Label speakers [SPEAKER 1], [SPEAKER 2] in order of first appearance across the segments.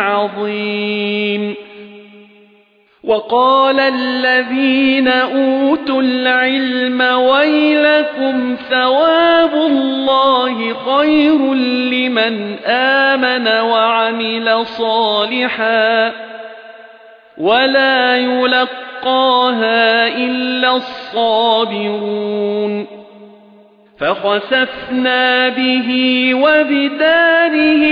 [SPEAKER 1] عظيم وقال الذين أوتوا العلم ويلكم ثواب الله خير لمن آمن وعمل صالحا ولا يلقاها إلا الصابرون فخسفنا به وبداره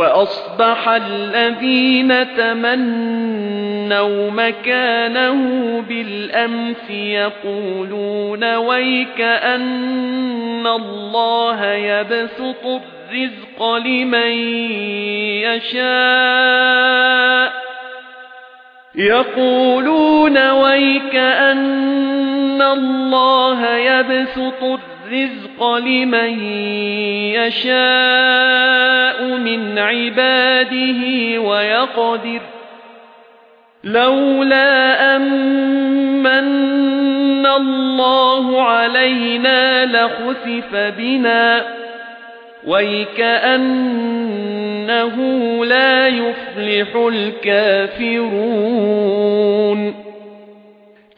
[SPEAKER 1] وأصبح الذين تمنوا مكانه بالأمس يقولون ويك أن الله يبسط الرزق لمن يشاء. يقولون ويك أن الله يبسط الرزق لمن يشاء من عباده ويقدر. لولا أمن الله علينا لخسف بنا. ويكأنه لا يفلح الكافرون.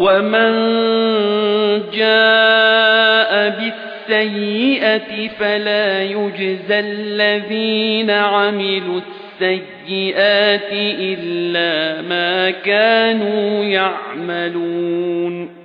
[SPEAKER 1] ومن جاء بالسيئة فلا يجزى الذين عملوا السيئات إلا ما كانوا يعملون